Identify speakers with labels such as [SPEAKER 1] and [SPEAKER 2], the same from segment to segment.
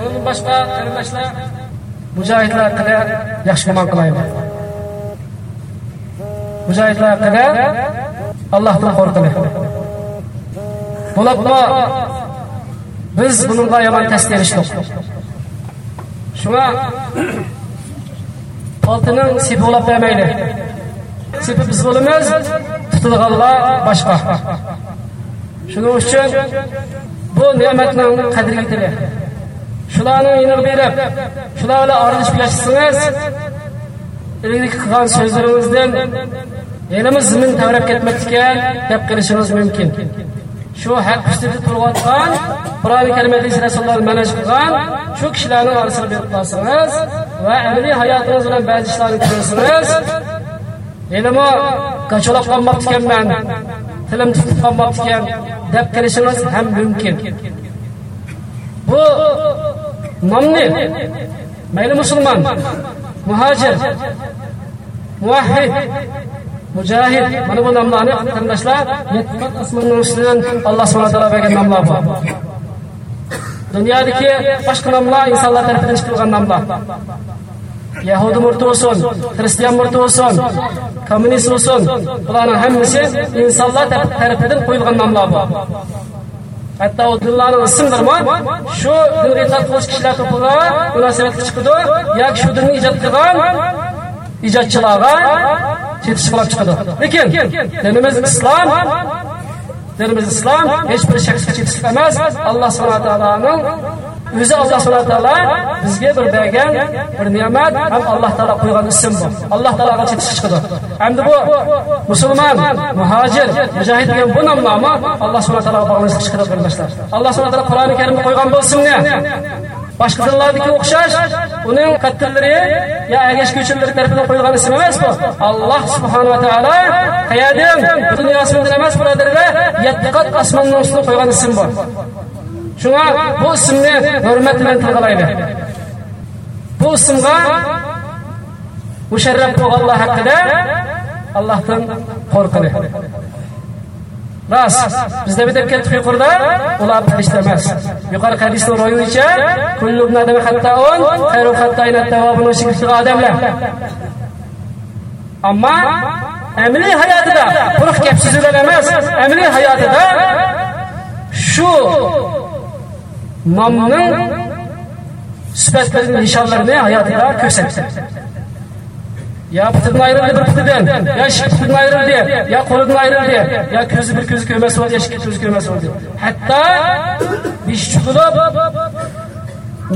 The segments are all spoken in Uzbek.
[SPEAKER 1] Bundan başqa qarindoshlar mujohidlar haqida yaxshi gumon qilaylik. Mujohidlar haqida Allahdan qo'rqaylik. Bulaqma biz bununla yomon tasdiq Şuna Shunga sipi olab bermaydi. Sipi biz bo'lamiz, tutilganlar boshqa. Shuning uchun bu ne'matning qadriga yetadi. Shularni yeniq berib, shular bilan aralashib yashasangiz, ilgari qilgan so'zlaringizdan elimiz zimin tavrab ketmoqchikan deb qilishingiz mumkin. Shu haq ustida turayotgan, Qur'oni Karimda Rasululloh manaj qilgan shu kishilarning orasida berib qolsangiz va amaliy hayotingiz bilan ba'zi ishlarni ko'rsangiz, elimi qachaloq qolmoqchikanman, tilim tutib qolmoqchikan deb qilishingiz ham. Bu Namni, Beyli Müslüman, Muhacir, Muvahhid, Mücahid. Bana bu namlarını kardeşler yetmek kısmının üstünden Allah s.w.t. vergen namlar var. Dünyadaki başka namlar insanlar tarafından çıkılgan namlar. Yahudi murtu olsun, Hristiyan murtu olsun, komünist olsun. Bunların hepsi insanlar tarafından koyulgan namlar var. Hatto o dinlarning? Shu dinga itoat qilish kishilar to'piga munosabatga chiqadi, yoki shu dinni ijod qilgan ijodchilarga chetish qilib chiqadi. Lekin dinimiz islom dinimiz islom hech bir shaxsga chetishlik emas. Alloh subhanahu taoloning Өзі Аллах Сала Тала бізге бір берген, бір немет, әм Аллах Тала қойған ісім бұл. Аллах Талаға жетісі шықыды. Әмді бұл мұсылман, мұхажир, мұжахид деген бұл намнамы Аллах Сала Талаға бағынысы шықыды қардашлар. Аллах Сала Тала Құран-ы Керімді қойған болсын не? Başka dillardaki okşar, onun katilleri ya ergeç güçlüleri tarafından koyulan isim emez bu. Allah subhanahu ve teala kayadım, bütün dünyasını dilemez bu nedirle, yettikat asmanın üstüne koyulan isim bu. Shunga bu ismni hurmat bilan tilg'ilaydi bu ismga musharraf bo'lganlar haqida allohdan qo'rqadi rost bizda bitib ketdik yuqorida, ular farishta emas. Yuqori hadisni ro'yicha, kullu odamlar. Ammo amliy hayotida quruq gap so'zlar emas, amliy hayotida shu nomning sifatlarini nishonlarini hayotida ko'rsatdi. Ya pıtırdan ayrıldı bir pıtırdan. Ya şık pıtırdan ayrıldı. Ya kolundan ayrıldı. Ya közü bir közü kömesi oldu. Ya şık közü kömesi oldu. Hatta diş çıkılıp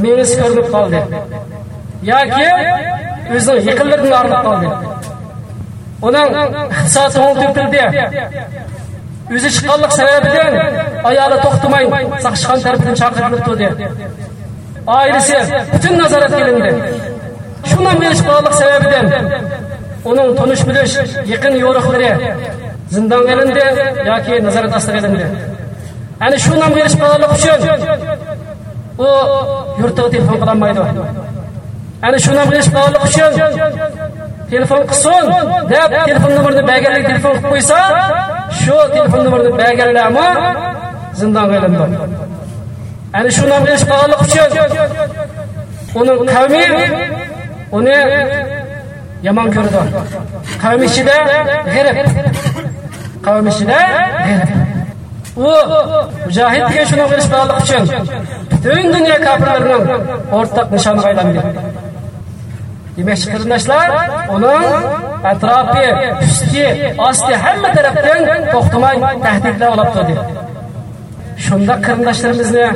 [SPEAKER 1] meyvesi görünüp kaldı. Ya ki özünün yıkıllarından arınıp kaldı. Onun ihtisası onu o'zi chiqqanlik sababidan ayoli to'xtamay toxtumayın. tarafidan chaqirilib turdi oilasi butun nazorat qilindi. Shu Şundan chiqqanlik sababidan uning tunish bilish yaqin yo'riqlari zindon qilindi yoki nazorat ostida ilindi Yani shu nomga çıkanlık uchun u yurtiga telefon qilolmaydi Yani shu nomga çıkanlık uchun telefon qilsin deb telefon nomerini belgilab telefon qilib qo'ysa, shu telefon nomerini belgilama zindonga ilindi. Yani şundan beri çıkanlık için onun kavmi uni yomon ko'rdi qavm ichida g'irib qavm ichida g'irib u mujohid degan shuni qilishmoqlik uchun butun dunyo kofirlarining o'rtaq nishoniga aylandi demakchi qarindoshlar uning atrofi usti osti hamma tarafdan to'xtamay tahdidlar olib turdi. Shunda qarindoshlarimizni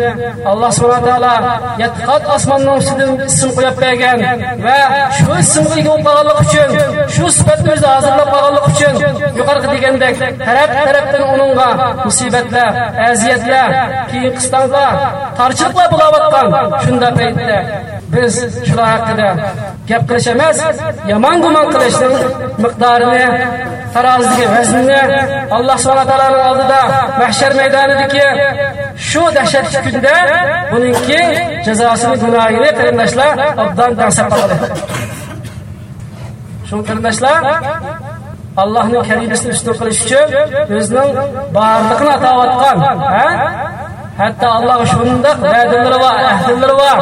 [SPEAKER 1] Alloh subhanahu va taolo yatqat osmonning ustidan ism qo'yib bergan va shu ismga ega bo'lganlik uchun, shu sifatni o'zi hozirlab qolganlik uchun yuqorida degandek taraf tarafdan uningga musibatlar, aziyatlar, keyin qistonlar, tarchiqlar bo'layotgan shunda paytda biz shular haqida gap qilish emas, yomon gumon qilishning miqdorini, tarozidagi vaznini Alloh subhanahu va taoloning oldida mahshar maydonidagi shu dahshatli kunda buningki jazosini gunohini qarindoshlar obdan tansab qoladi shu qarindoshlar Allohning kalimasini ustun qilish uchun o'zining borlig'ini atayotgan ha? Hatto alloh shundoq va'dalari bor ahdilari bor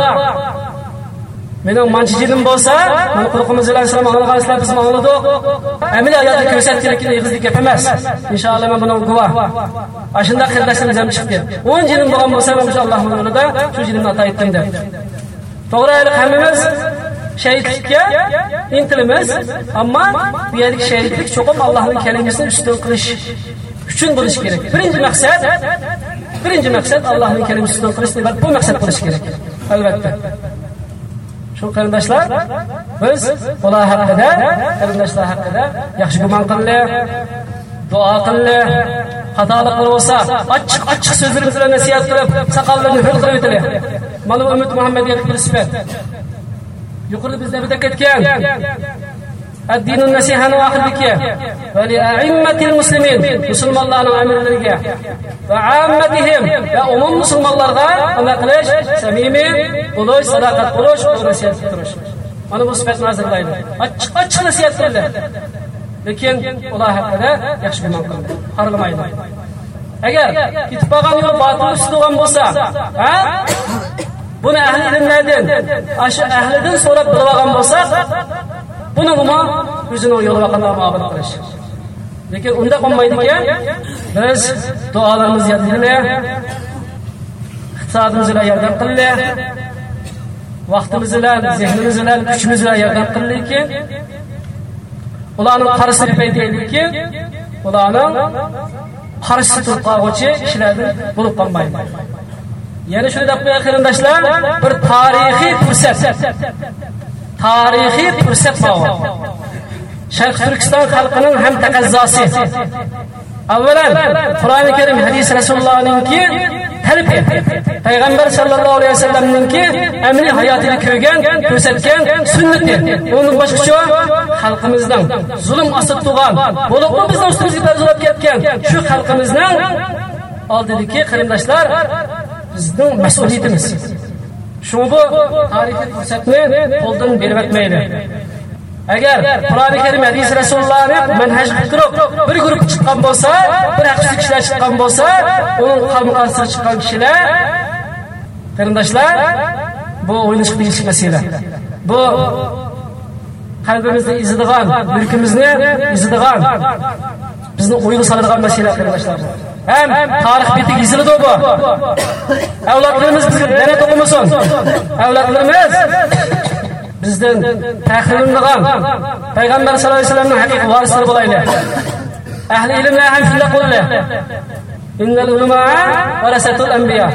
[SPEAKER 1] mening manchi jinim bo'lsa mana bilan sizlar anglaganingizlar biz angladik amaliy hayotda ko'rsatgan egizlik gap emas. İnshaalloh man bunga guvoh. Ana shunday qildoshlarimiz ham chiqdi. O'n jinim bo'lgan bo'lsa allohni yo'lida shu jinimni ato etdim deb. To'g'ri hammamiz shahidlikka intilamiz ammo bu yerdagi shahidlik cho'qim allohning kalimasini ustun qilish uchun bo'lishi kerak. Birinchi maqsad birinchi maqsad allohning kalimasini ustun qilish bu maqsad bo'lishi kerak. Albatta shu qarindoshlar biz ular haqida qarindoshlar haqida yaxshi gumon qilaylik duo qilaylik xatolik qilib bo'lsa ochiq ochiq so'zlarimiz bilan nasihat qilib saqollarni hul qilib o'taylik mana bu umid muhammadga bir sifat yuqorida bizda bitta ketgan. الدين النصيحة واحدك ولأئمة المسلمين مسلم الله أمرلرگه وعامتهم يا أمم مسلم الله أنا قلش سميمي قلوش صداقة قلوش ونصيحة قلوش Mana bu sifat nazarlaydi. Açıq açıq nasihat qildi. Lekin ular haqida yaxshi gumon qildi. Xarlamaydi. Agar ketib qolgan yo'l botil ustida bo'lsa, ha? Buni ahli ilmlardan, ashu ahlidan so'rab bilib olgan bo'lsak, buni nima o'zini yo'liga qanday muomala qilish lekin unda qolmaydi ekan biz duolarimizni yodlaylik iqtisodimiz bilan yordam qilaylik vaqtimiz bilan zehnimiz bilan kuchimiz bilan yordam qilaylikki ularni qarisini ko'paytiraylikki ularni qarshisi turib qolg'uvchi kishilardan bo'lib qolmaydi yana shuni deb qo'yay qarindoshlar bir tarixiy fursat tarixiy fursat bor sharq turkiston xalqining ham taqazzosi. Avvalan qur'oni karim hadis rasulullohninki tarbiya payg'ambar sallallohu alayhi vasallamninki amri hayotini ko'rgan ko'rsatgan sunnati. Uni boshqacha xalqimizdan zulm ostida turgan bo'libmi bizni ustimizga zulab ketgan shu xalqimizning oldidagi qarindoshlar bizning mas'uliyatimiz. Tarixiy fursatni qo'ldan berib o'tmaydi agar qur'oni karim hadis rasulullohni manhaj qilib bir guruh chiqqan bo'lsa bir haqsiz kishilar chiqqan bo'lsa uning qalbi qarshisiga chiqqan kishilar qarindoshlar bu o'ylash qiyin masala bu qalbimizni ezadigan yuragimizni ezadigan bizni o'yga soladigan masala qarindoshlar ham tarix betiga yoziladi bu avlodlarimiz bizga da'vat o'qimasin avlodlarimiz bizdan faxrlanadigan payg'ambar sallallohu alayhi vasallamning haqiqiy varislari bo'laylik ahli ilmlar ham shunday qildi Innel ulema varasatul enbiya.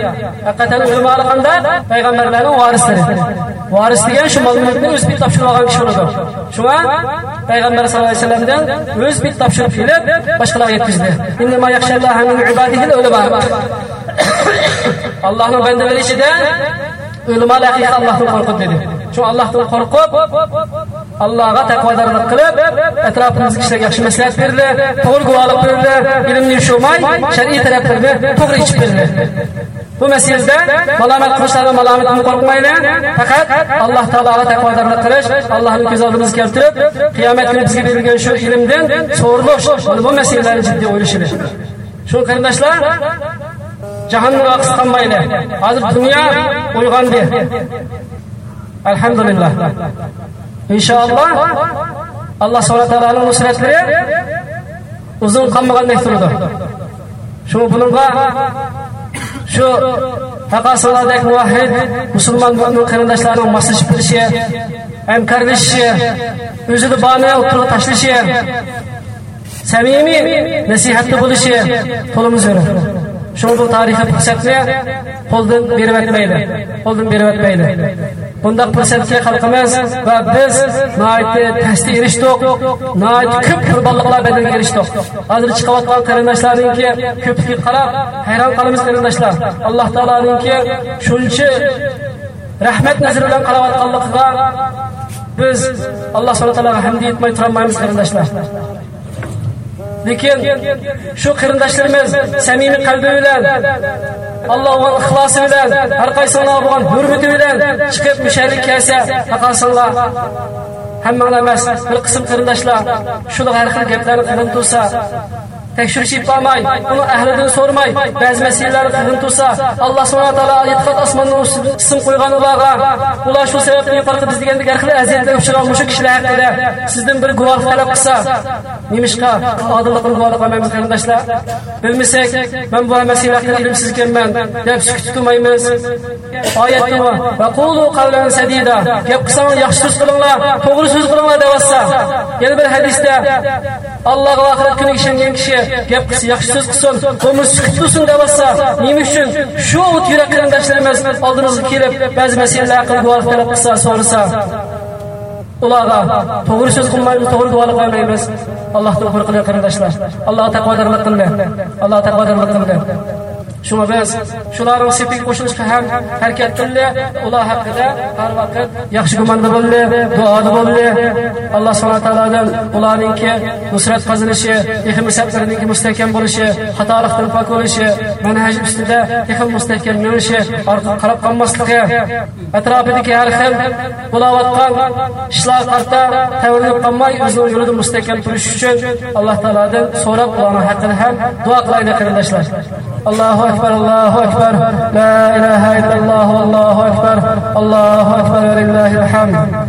[SPEAKER 1] Hakikaten ulema alakanda peygamberlerin varisidir. Varis diyen şu mazmunatını öz bir tapşırmağa kişidir. Şuna Peygamber sallallahu aleyhi ve sellem'den öz bir tapşırıp ile başkalarına yetkizdi. İnnemâ yakşallâhe min ibadihil ulema. Allah'ın bendeleri içinde ulema lahiye Allah'tan korkun dedi. Çünkü Allah'tan korkup allohga taqvodorlik qilib atrofimiz kishilarga yaxshi maslahat berdi to'g'ri guvohlik berdi ilmni yushirmay shar'iy taraflarni to'g'ri ichib berdi bu masalada malamet qilishlardan malametini korkmayla faqat alloh taologa taqvodorlik qilish Allah'ın ko'z oldimizga keltirib qiyomat kuni bizga berilgan shu ilmdan bu masalalarni ciddi o'ylashili shu qarindoshlar jahannam vaqti qolmaydi. Hozir dunyo uyg'ondi. Alhamdulillah. İnshaalloh alloh subhana taoloning nusratlari uzun qolmagandek turdi shu bunga shu taqosolardek muvahhid musulmon mo'min qarindoshlarining moslashib turishi hamkorlashishi o'zini boni o'tirib tashlashi samimiy nasihatli bo'lishi qo'limiz zarur shu bu tarixiy fursatni qo'ldan berib o'tmaydi qo'ldan berib o'tmaydi bundaq fursatga xalqimiz va biz pastga erishdik ko'p qurbonliqlar badalga erishdik hozir chiqayotgan qarindoshlarninki ko'pligiga qarab hayron qolamiz qarindoshlar. Alloh taoloninki shuncha rahmat nazari bilan qarayotganligiga biz alloh subhana taologa hamd yetmay turolmaymiz qarindoshlar. Lekin shu qarindoshlarimiz samimiy qalbi bilan allohga ixlosi bilan har qaysinglar bo'lgan hurmati bilan chiqib musharrik kelsa faqatsinglar hammanglar emas bir qism qarindoshlar shular har xil gaplarni qilib tursa tekshirishib qolmang. Uni ahlidan so'rmang ba'zi masalalar qiyin tursa alloh subhana taolo yetqat osmonning ism qo'ygan ularga ular shu sababli yuqorida biz degandek har xil aziyatlarga uchragan mushu kishilar haqida sizdan bir guvoh talab qilsa nemishqa odillikni guvohlik qilmaymiz qarindoshlar bilmasak man bu masala haqida ilmsiz ekanman deb sukut tutmaymiz oyat va qavlan sadida. Gap qilsang yaxshi so'z qilinglar to'g'ri so'z qilinglar deyapsa yana bir hadisda alloh va oxirat kuniga ishongan kishi gap qilsa yaxshi so'z qilsin ko'ngli sukut tursin deyapsa nima uchun shu yurak qarindoshlarimiz oldimizga kelib ba'zi masalalar haqida guvoh talab qilsa so'rasa ularga to'g'ri so'z qilmaymiz to'g'ri duo qilmaymiz allohdan qo'rqinglar qarindoshlar alloh taqvodorlik qildi alloh taqvodorlik qildi shunga biz shularning sepik qo'shilishga ham harakat qildi. Ular haqida har vaqt yaxshi gumonda bo'ldi duoda bo'ldi. Alloh subhana taolodan ularningki nusrat qozonishi ehm sablarninki mustahkam bo'lishi xatolikdan pok bo'lishi manhaj ustida ehm mustahkam yurishi orqa qarab qolmasligi atrofidagi har xil bo'layotgan ishlar qarta tavrlanib qolmay o'zini yo'lida mustahkam turish uchun alloh taolodan so'rab ularni haqida ham duo qilaylik qarindoshlar الله أكبر الله أكبر. لا إله إلا الله والله أكبر. الله أكبر لله الحمد.